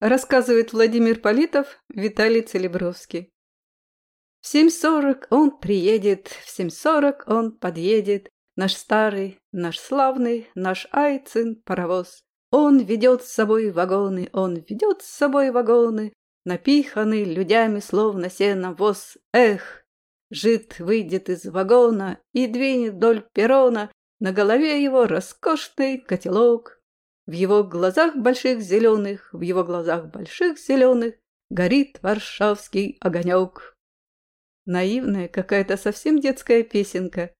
рассказывает Владимир Политов, Виталий Целебровский. В 7.40 он приедет, в 7.40 он подъедет, наш старый, наш славный, наш Айцин паровоз. Он ведет с собой вагоны, он ведет с собой вагоны, напиханы людьми, словно сеновоз. Эх, жид выйдет из вагона и двинет вдоль перрона, на голове его роскошный котелок. В его глазах больших зеленых, в его глазах больших зеленых горит варшавский огонек. Наивная какая-то совсем детская песенка.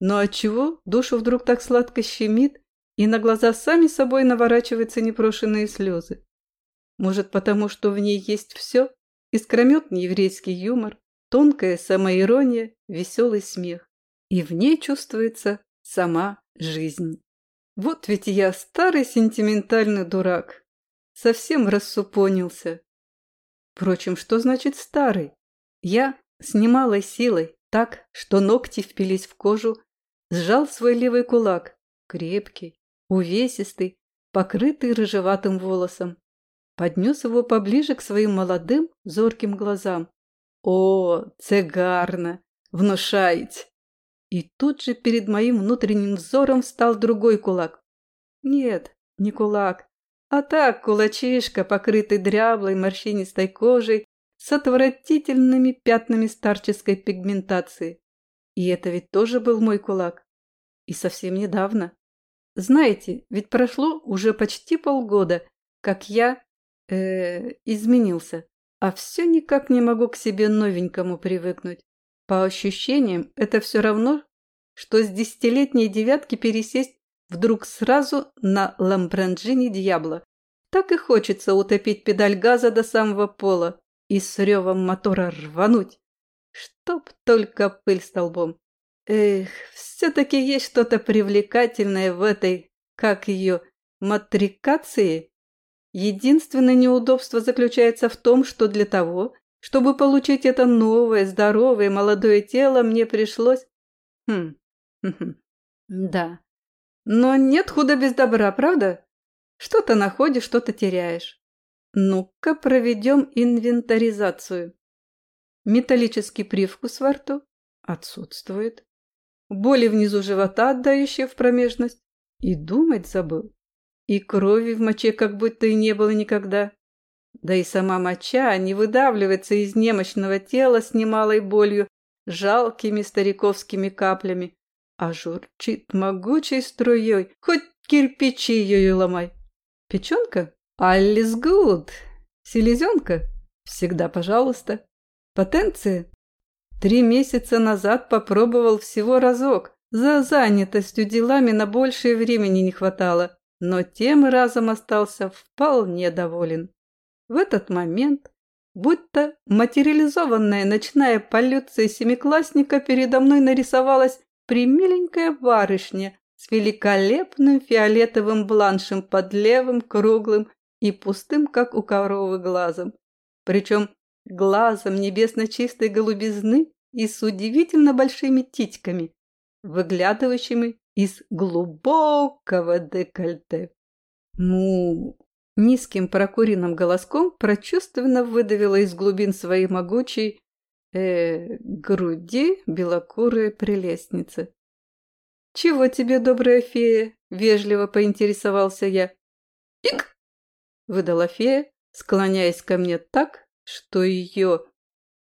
Но отчего душу вдруг так сладко щемит, и на глаза сами собой наворачиваются непрошенные слезы? Может, потому что в ней есть все? Искрометный еврейский юмор, тонкая самоирония, веселый смех. И в ней чувствуется сама жизнь. Вот ведь я старый сентиментальный дурак. Совсем рассупонился. Впрочем, что значит старый? Я с немалой силой, так, что ногти впились в кожу, сжал свой левый кулак, крепкий, увесистый, покрытый рыжеватым волосом. Поднес его поближе к своим молодым, зорким глазам. «О, цегарно! Внушаете!» И тут же перед моим внутренним взором встал другой кулак. Нет, не кулак, а так кулачишка, покрытый дряблой морщинистой кожей с отвратительными пятнами старческой пигментации. И это ведь тоже был мой кулак. И совсем недавно. Знаете, ведь прошло уже почти полгода, как я э, изменился, а все никак не могу к себе новенькому привыкнуть. По ощущениям, это все равно, что с десятилетней девятки пересесть вдруг сразу на ламбранджини Дьябло. Так и хочется утопить педаль газа до самого пола и с ревом мотора рвануть. Чтоб только пыль столбом. Эх, все-таки есть что-то привлекательное в этой, как ее, матрикации. Единственное неудобство заключается в том, что для того, чтобы получить это новое, здоровое, молодое тело, мне пришлось... Хм, хм, хм. да. Но нет худа без добра, правда? Что-то находишь, что-то теряешь. Ну-ка проведем инвентаризацию. Металлический привкус во рту отсутствует. Боли внизу живота, отдающие в промежность. И думать забыл. И крови в моче как будто и не было никогда. Да и сама моча не выдавливается из немощного тела с немалой болью, жалкими стариковскими каплями, а журчит могучей струей, хоть кирпичи ее ломай. Печенка? Аллис гуд. Селезенка? Всегда пожалуйста. Потенция? Три месяца назад попробовал всего разок. За занятостью делами на большее времени не хватало, но тем разом остался вполне доволен. В этот момент, будто материализованная ночная полюция семиклассника, передо мной нарисовалась примиленькая барышня с великолепным фиолетовым бланшем под левым, круглым и пустым, как у коровы, глазом. Причем глазом небесно-чистой голубизны и с удивительно большими титьками, выглядывающими из глубокого декольте. Му, Низким прокуренным голоском прочувственно выдавила из глубин своей могучей э, груди белокурая прелестница. «Чего тебе, добрая фея?» – вежливо поинтересовался я. «Ик!» – выдала фея, склоняясь ко мне так, что ее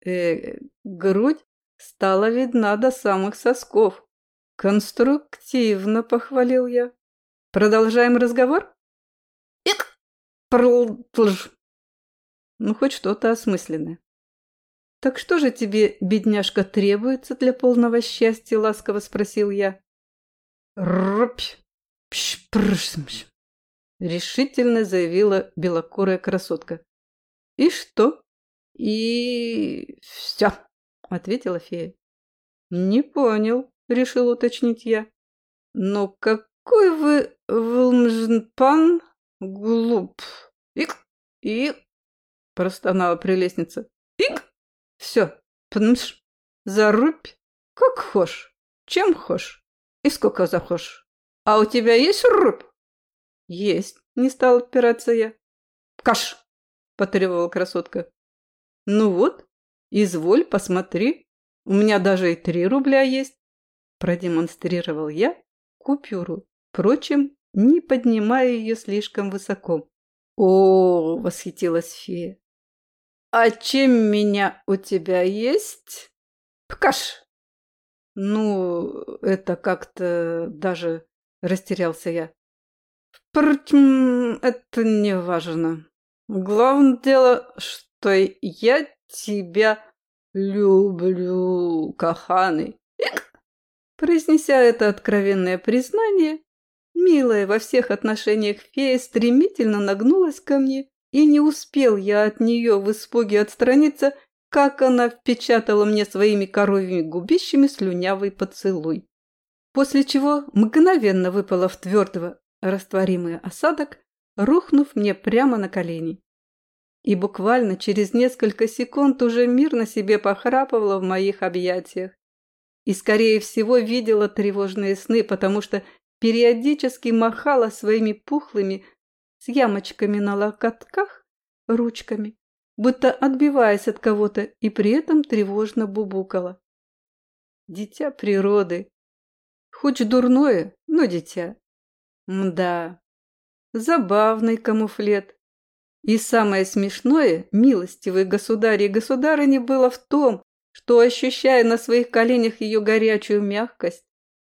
э, грудь стала видна до самых сосков. «Конструктивно», – похвалил я. «Продолжаем разговор?» Прлж. Ну, хоть что-то осмысленное. «Так что же тебе, бедняжка, требуется для полного счастья?» – ласково спросил я. «Рпь! Пш-прш-мш!» – решительно заявила белокурая красотка. «И что?» «И... все!» – ответила фея. «Не понял», – решил уточнить я. «Но какой вы, Вилмжнпан, глуп. Ик, ик, простонала прелестница. Ик, все, пнш, зарубь, как хошь, чем хошь и сколько захошь. А у тебя есть рубь? Есть, не стал отпираться я. Каш, потребовала красотка. «Ну вот, изволь, посмотри. У меня даже и три рубля есть», – продемонстрировал я купюру, впрочем, не поднимая ее слишком высоко. «О!» – восхитилась фея. «А чем меня у тебя есть?» «Пкаш!» «Ну, это как-то даже...» – растерялся я. «Впрочем, это не важно. Главное дело, что я тебя люблю, каханый». Произнеся это откровенное признание, милая во всех отношениях фея стремительно нагнулась ко мне, и не успел я от нее в испуге отстраниться, как она впечатала мне своими коровьими губищами слюнявый поцелуй. После чего мгновенно выпала в твердого растворимый осадок, рухнув мне прямо на колени. И буквально через несколько секунд уже мирно себе похрапывала в моих объятиях. И, скорее всего, видела тревожные сны, потому что периодически махала своими пухлыми с ямочками на локотках ручками, будто отбиваясь от кого-то и при этом тревожно бубукала. Дитя природы. Хоть дурное, но дитя. Мда, забавный камуфлет. И самое смешное, милостивый государь и государыни, было в том, что, ощущая на своих коленях ее горячую мягкость,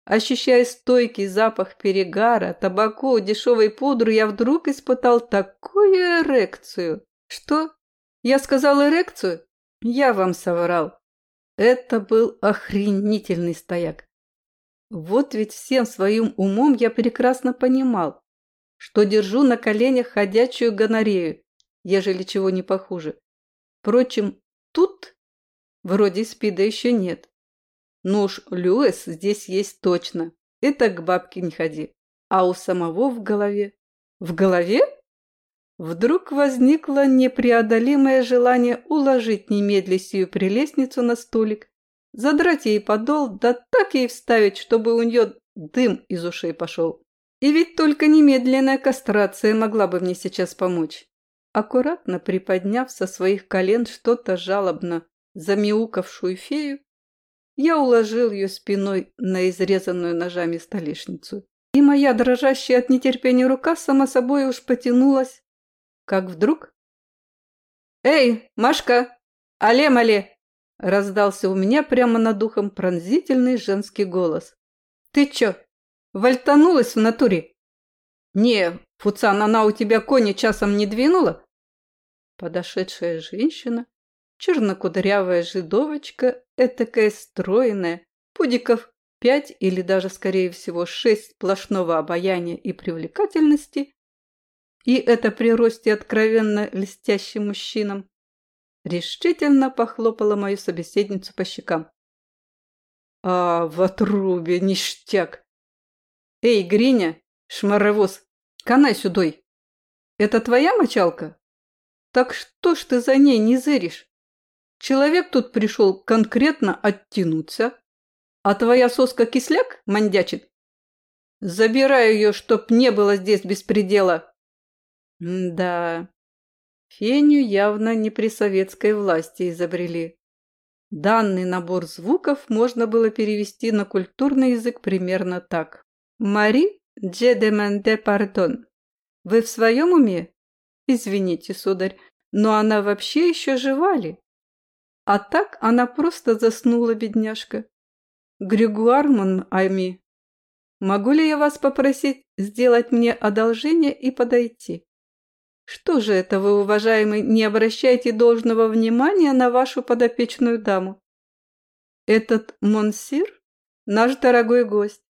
ощущая стойкий запах перегара, табаку, дешевой пудры, я вдруг испытал такую эрекцию. Что? Я сказал эрекцию? Я вам соврал. Это был охренительный стояк. Вот ведь всем своим умом я прекрасно понимал, что держу на коленях ходячую гонорею, ежели чего не похуже. Впрочем, тут вроде спида еще нет. Но уж Льюис здесь есть точно. Это к бабке не ходи. А у самого в голове... В голове? Вдруг возникло непреодолимое желание уложить немедля сию прелестницу на столик задрать ей подол, да так ей вставить, чтобы у нее дым из ушей пошел. И ведь только немедленная кастрация могла бы мне сейчас помочь. Аккуратно приподняв со своих колен что-то жалобно замяукавшую фею, я уложил ее спиной на изрезанную ножами столешницу. И моя дрожащая от нетерпения рука сама собой уж потянулась, как вдруг... «Эй, Машка! Але-мале!» Раздался у меня прямо над ухом пронзительный женский голос. «Ты чё, вальтанулась в натуре?» «Не, Фуцан, она у тебя кони часом не двинула?» Подошедшая женщина, чернокудрявая жидовочка, этакая стройная, пудиков пять или даже, скорее всего, шесть сплошного обаяния и привлекательности, и это при росте откровенно льстящим мужчинам, решительно похлопала мою собеседницу по щекам. «А, в отрубе, ништяк! Эй, Гриня, шмаровоз, канай сюдой! Это твоя мочалка? Так что ж ты за ней не зыришь? Человек тут пришел конкретно оттянуться, а твоя соска кисляк мандячит? Забирай ее, чтоб не было здесь беспредела!» «Да, Феню явно не при советской власти изобрели. Данный набор звуков можно было перевести на культурный язык примерно так. «Мари дже деменде пардон». Вы в своем уме? Извините, сударь, но она вообще еще жива ли? А так она просто заснула, бедняжка. Григуар Мон Ами, могу ли я вас попросить сделать мне одолжение и подойти? Что же это вы, уважаемый, не обращаете должного внимания на вашу подопечную даму? Этот монсир – наш дорогой гость.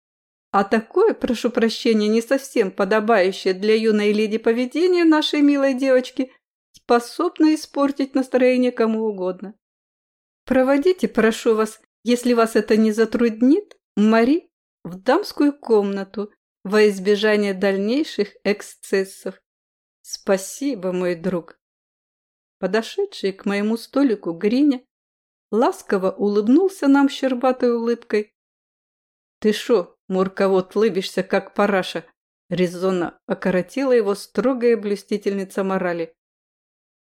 А такое, прошу прощения, не совсем подобающее для юной леди поведение нашей милой девочки способно испортить настроение кому угодно. Проводите, прошу вас, если вас это не затруднит, Мари в дамскую комнату во избежание дальнейших эксцессов. «Спасибо, мой друг!» Подошедший к моему столику Гриня ласково улыбнулся нам щербатой улыбкой. «Ты шо, мурковод, лыбишься, как параша?» резонно окоротила его строгая блюстительница морали.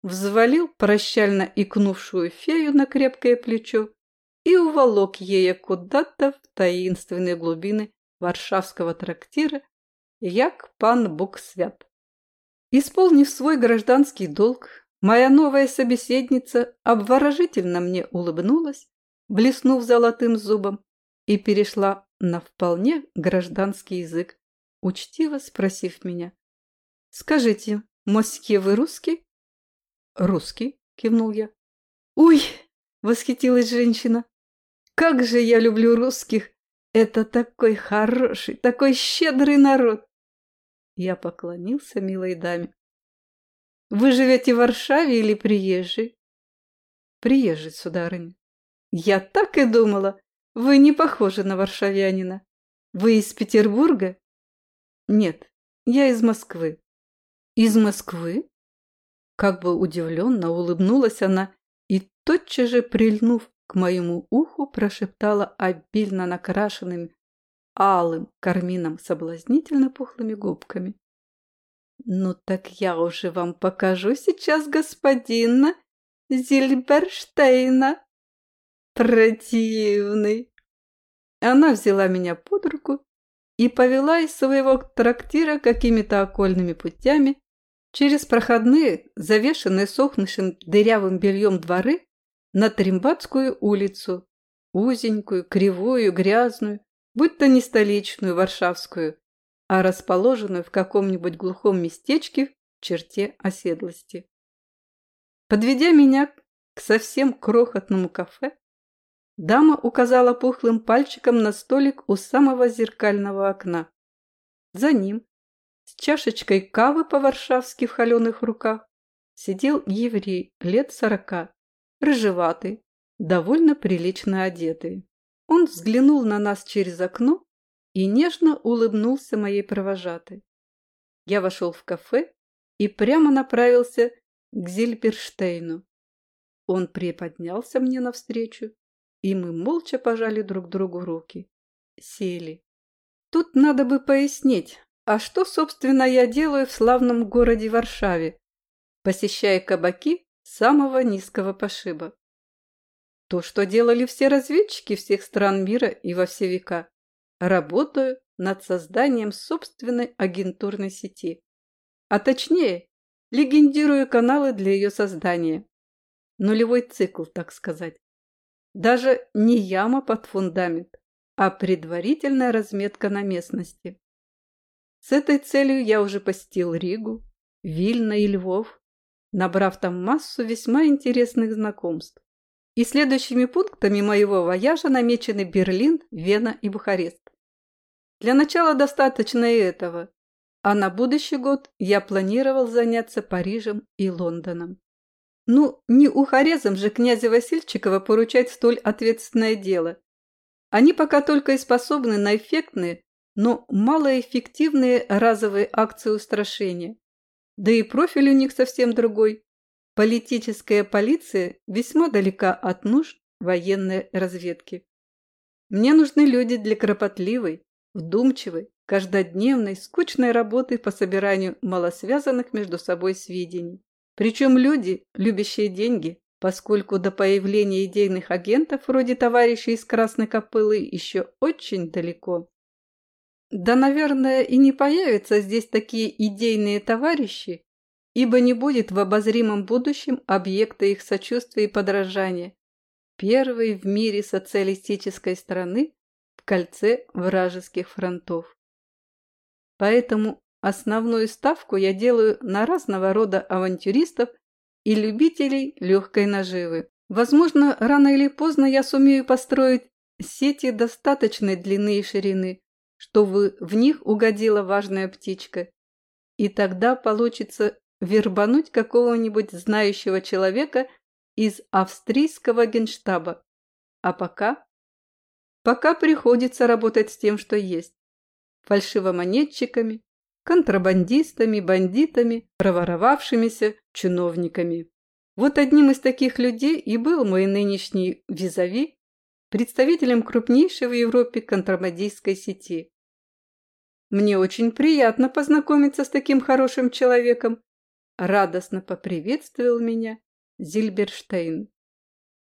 Взвалил прощально икнувшую фею на крепкое плечо и уволок ея куда-то в таинственные глубины варшавского трактира, як пан Бог свят. Исполнив свой гражданский долг, моя новая собеседница обворожительно мне улыбнулась, блеснув золотым зубом, и перешла на вполне гражданский язык, учтиво спросив меня. «Скажите, мосье, вы русский?» «Русский», — кивнул я. «Уй!» — восхитилась женщина. «Как же я люблю русских! Это такой хороший, такой щедрый народ!» Я поклонился милой даме. «Вы живете в Варшаве или приезжий?» «Приезжий, сударыня». «Я так и думала. Вы не похожи на варшавянина. Вы из Петербурга?» «Нет, я из Москвы». «Из Москвы?» Как бы удивленно улыбнулась она и, тотчас же прильнув к моему уху, прошептала обильно накрашенными алым кармином соблазнительно пухлыми губками. «Ну так я уже вам покажу сейчас господина Зильберштейна. Противный!» Она взяла меня под руку и повела из своего трактира какими-то окольными путями через проходные, завешенные сохнувшим дырявым бельем дворы, на Трембатскую улицу, узенькую, кривую, грязную, будь то не столичную, варшавскую, а расположенную в каком-нибудь глухом местечке в черте оседлости. Подведя меня к совсем крохотному кафе, дама указала пухлым пальчиком на столик у самого зеркального окна. За ним, с чашечкой кавы по-варшавски в холеных руках, сидел еврей лет сорока, рыжеватый, довольно прилично одетый. Он взглянул на нас через окно и нежно улыбнулся моей провожатой. Я вошел в кафе и прямо направился к Зильберштейну. Он приподнялся мне навстречу, и мы молча пожали друг другу руки. Сели. Тут надо бы пояснить, а что, собственно, я делаю в славном городе Варшаве, посещая кабаки самого низкого пошиба. То, что делали все разведчики всех стран мира и во все века. Работаю над созданием собственной агентурной сети. А точнее, легендирую каналы для ее создания. Нулевой цикл, так сказать. Даже не яма под фундамент, а предварительная разметка на местности. С этой целью я уже посетил Ригу, Вильно и Львов, набрав там массу весьма интересных знакомств. И следующими пунктами моего вояжа намечены Берлин, Вена и Бухарест. Для начала достаточно и этого, а на будущий год я планировал заняться Парижем и Лондоном. Ну, не ухарезом же князя Васильчикова поручать столь ответственное дело. Они пока только и способны на эффектные, но малоэффективные разовые акции устрашения. Да и профиль у них совсем другой. Политическая полиция весьма далека от нужд военной разведки. Мне нужны люди для кропотливой, вдумчивой, каждодневной, скучной работы по собиранию малосвязанных между собой сведений. Причем люди, любящие деньги, поскольку до появления идейных агентов вроде товарищей из Красной Копылы еще очень далеко. Да, наверное, и не появятся здесь такие идейные товарищи, ибо не будет в обозримом будущем объекта их сочувствия и подражания. Первой в мире социалистической страны в кольце вражеских фронтов. Поэтому основную ставку я делаю на разного рода авантюристов и любителей легкой наживы. Возможно, рано или поздно я сумею построить сети достаточной длины и ширины, чтобы в них угодила важная птичка. И тогда получится вербануть какого-нибудь знающего человека из австрийского генштаба. А пока? Пока приходится работать с тем, что есть. Фальшивомонетчиками, контрабандистами, бандитами, проворовавшимися чиновниками. Вот одним из таких людей и был мой нынешний визави, представителем крупнейшей в Европе контрабандистской сети. Мне очень приятно познакомиться с таким хорошим человеком, Радостно поприветствовал меня Зильберштейн.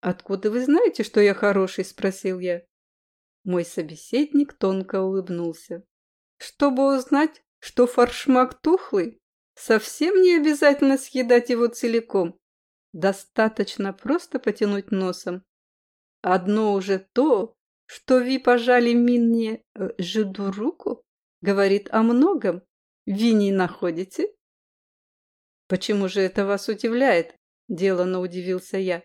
«Откуда вы знаете, что я хороший?» – спросил я. Мой собеседник тонко улыбнулся. «Чтобы узнать, что форшмак тухлый, совсем не обязательно съедать его целиком. Достаточно просто потянуть носом. Одно уже то, что вы пожали мне э, жиду руку, говорит о многом. Ви не находите? Почему же это вас удивляет? Делано удивился я.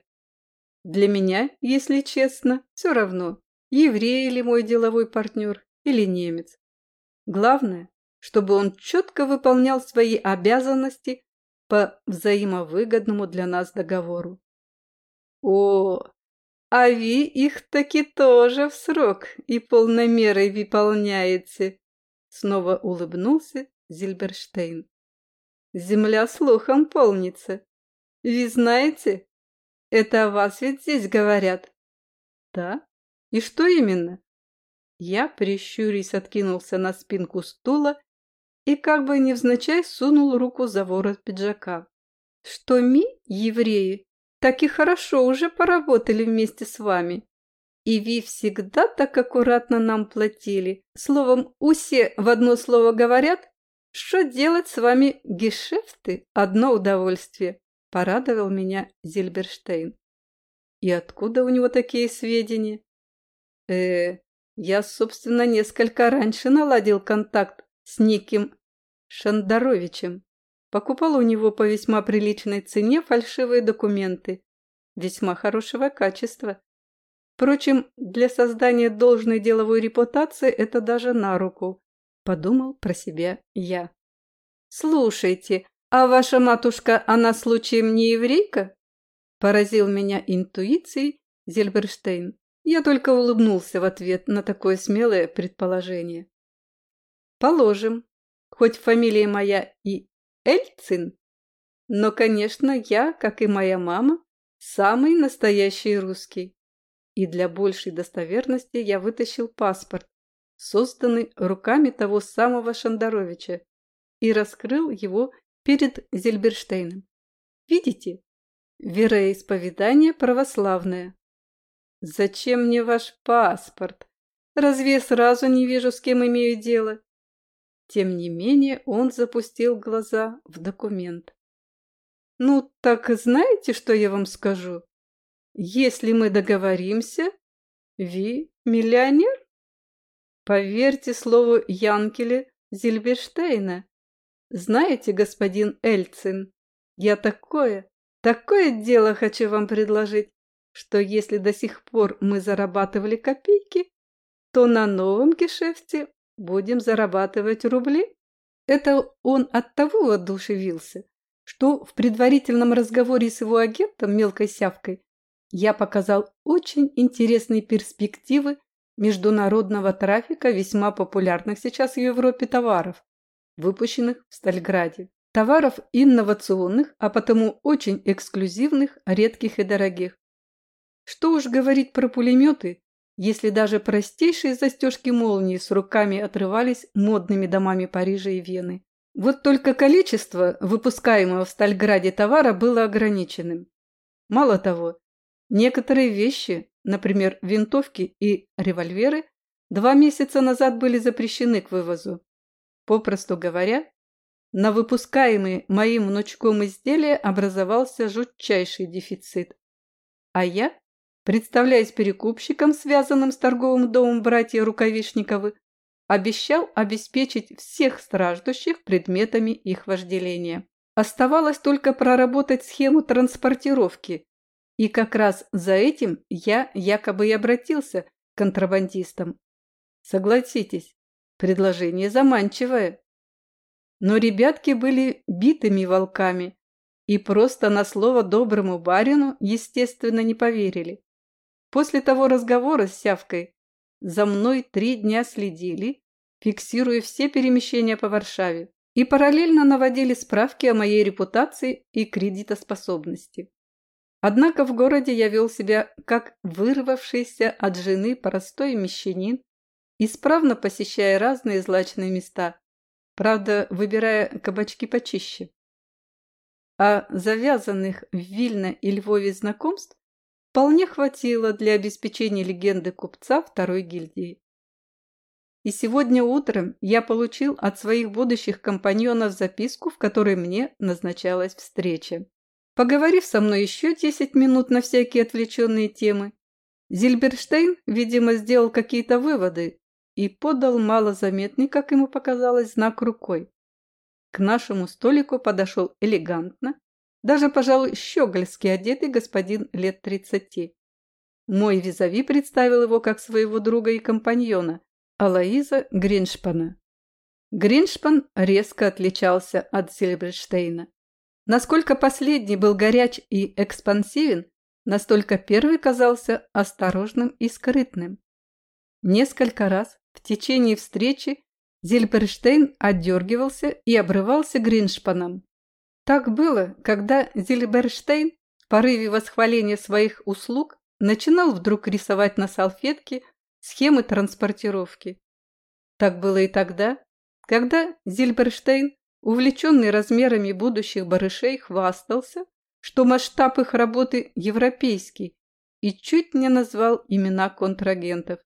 Для меня, если честно, все равно, еврей ли мой деловой партнер или немец. Главное, чтобы он четко выполнял свои обязанности по взаимовыгодному для нас договору. О, а вы их таки тоже в срок и полной мерой выполняете, снова улыбнулся Зильберштейн. Земля слухом полнится. Вы знаете, это о вас ведь здесь говорят. Да? И что именно? Я, прищурясь, откинулся на спинку стула и как бы невзначай сунул руку за ворот пиджака. Что мы, евреи, так и хорошо уже поработали вместе с вами. И вы всегда так аккуратно нам платили. Словом, усе в одно слово говорят, что делать с вами гешефты – одно удовольствие, порадовал меня Зильберштейн. И откуда у него такие сведения? Э, я, собственно, несколько раньше наладил контакт с неким Шандаровичем. Покупал у него по весьма приличной цене фальшивые документы, весьма хорошего качества. Впрочем, для создания должной деловой репутации это даже на руку, подумал про себя я. «Слушайте, а ваша матушка, она случаем не еврейка?» Поразил меня интуицией Зельберштейн. Я только улыбнулся в ответ на такое смелое предположение. Положим, хоть фамилия моя и Эльцин, но, конечно, я, как и моя мама, самый настоящий русский. И для большей достоверности я вытащил паспорт, созданный руками того самого Шандаровича, и раскрыл его перед Зельберштейном. Видите? Вероисповедание православное. Зачем мне ваш паспорт? Разве сразу не вижу, с кем имею дело? Тем не менее он запустил глаза в документ. «Ну, так знаете, что я вам скажу? Если мы договоримся, Ви миллионер? Поверьте слову Янкеля Зильберштейна. Знаете, господин Эльцин, я такое, такое дело хочу вам предложить, что если до сих пор мы зарабатывали копейки, то на новом гешефте будем зарабатывать рубли. Это он от того одушевился, что в предварительном разговоре с его агентом мелкой сявкой я показал очень интересные перспективы международного трафика весьма популярных сейчас в Европе товаров, выпущенных в Стальграде. Товаров инновационных, а потому очень эксклюзивных, редких и дорогих. Что уж говорить про пулеметы, если даже простейшие застежки молнии с руками отрывались модными домами Парижа и Вены. Вот только количество выпускаемого в Стальграде товара было ограниченным. Мало того, некоторые вещи, например, винтовки и револьверы, два месяца назад были запрещены к вывозу. Попросту говоря, на выпускаемые моим внучком изделия образовался жутчайший дефицит. А я представляясь перекупщиком, связанным с торговым домом братья Рукавишниковы, обещал обеспечить всех страждущих предметами их вожделения. Оставалось только проработать схему транспортировки, и как раз за этим я якобы и обратился к контрабандистам. Согласитесь, предложение заманчивое. Но ребятки были битыми волками и просто на слово доброму барину, естественно, не поверили. После того разговора с Сявкой за мной три дня следили, фиксируя все перемещения по Варшаве, и параллельно наводили справки о моей репутации и кредитоспособности. Однако в городе я вел себя как вырвавшийся от жены простой мещанин, исправно посещая разные злачные места, правда, выбирая кабачки почище. а завязанных в Вильно и Львове знакомств вполне хватило для обеспечения легенды купца второй гильдии. И сегодня утром я получил от своих будущих компаньонов записку, в которой мне назначалась встреча. Поговорив со мной еще 10 минут на всякие отвлеченные темы, Зильберштейн, видимо, сделал какие-то выводы и подал малозаметный, как ему показалось, знак рукой. К нашему столику подошел элегантно, даже, пожалуй, щегольски одетый господин лет тридцати. Мой визави представил его как своего друга и компаньона, Алаиза Гриншпана. Гриншпан резко отличался от Зильберштейна. Насколько последний был горяч и экспансивен, настолько первый казался осторожным и скрытным. Несколько раз в течение встречи Зильберштейн отдергивался и обрывался Гриншпаном. Так было, когда Зильберштейн в порыве восхваления своих услуг начинал вдруг рисовать на салфетке схемы транспортировки. Так было и тогда, когда Зильберштейн, увлеченный размерами будущих барышей, хвастался, что масштаб их работы европейский и чуть не назвал имена контрагентов.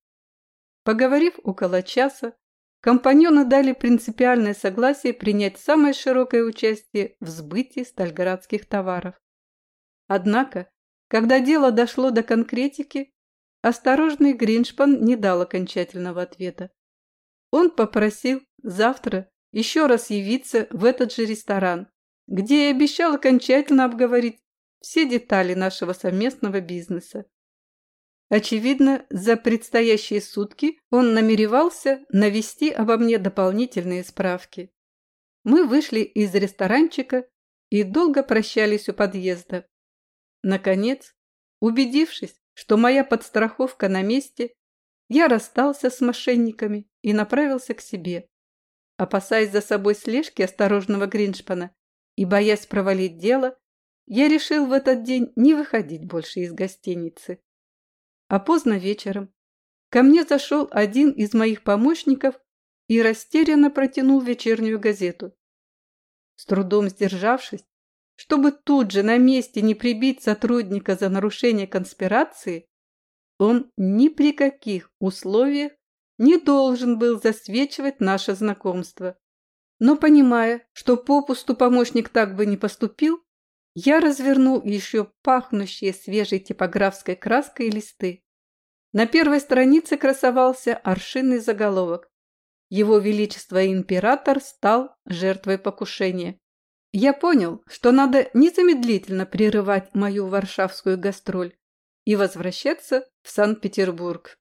Поговорив около часа, компаньоны дали принципиальное согласие принять самое широкое участие в сбытии стальградских товаров. Однако, когда дело дошло до конкретики, Осторожный Гриншпан не дал окончательного ответа. Он попросил завтра еще раз явиться в этот же ресторан, где и обещал окончательно обговорить все детали нашего совместного бизнеса. Очевидно, за предстоящие сутки он намеревался навести обо мне дополнительные справки. Мы вышли из ресторанчика и долго прощались у подъезда. Наконец, убедившись, что моя подстраховка на месте, я расстался с мошенниками и направился к себе. Опасаясь за собой слежки осторожного Гриншпана и боясь провалить дело, я решил в этот день не выходить больше из гостиницы. А поздно вечером ко мне зашел один из моих помощников и растерянно протянул вечернюю газету. С трудом сдержавшись, чтобы тут же на месте не прибить сотрудника за нарушение конспирации, он ни при каких условиях не должен был засвечивать наше знакомство. Но понимая, что попусту помощник так бы не поступил, я развернул еще пахнущие свежей типографской краской листы. На первой странице красовался аршинный заголовок. Его Величество Император стал жертвой покушения. Я понял, что надо незамедлительно прерывать мою варшавскую гастроль и возвращаться в Санкт-Петербург.